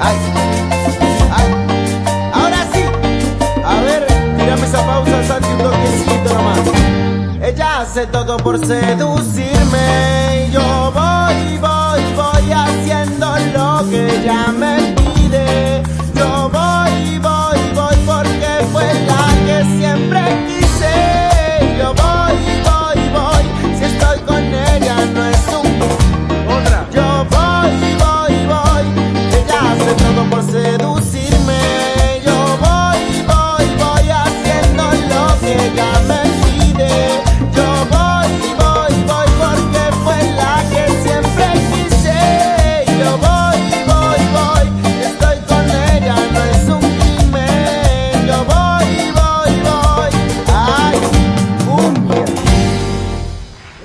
Ay, ay. Ahora sí. A ver, tirame esa pausa, Santi, un toquecito nomás. Ella hace todo por seducirme. Y yo voy, voy, voy haciendo lo que ella me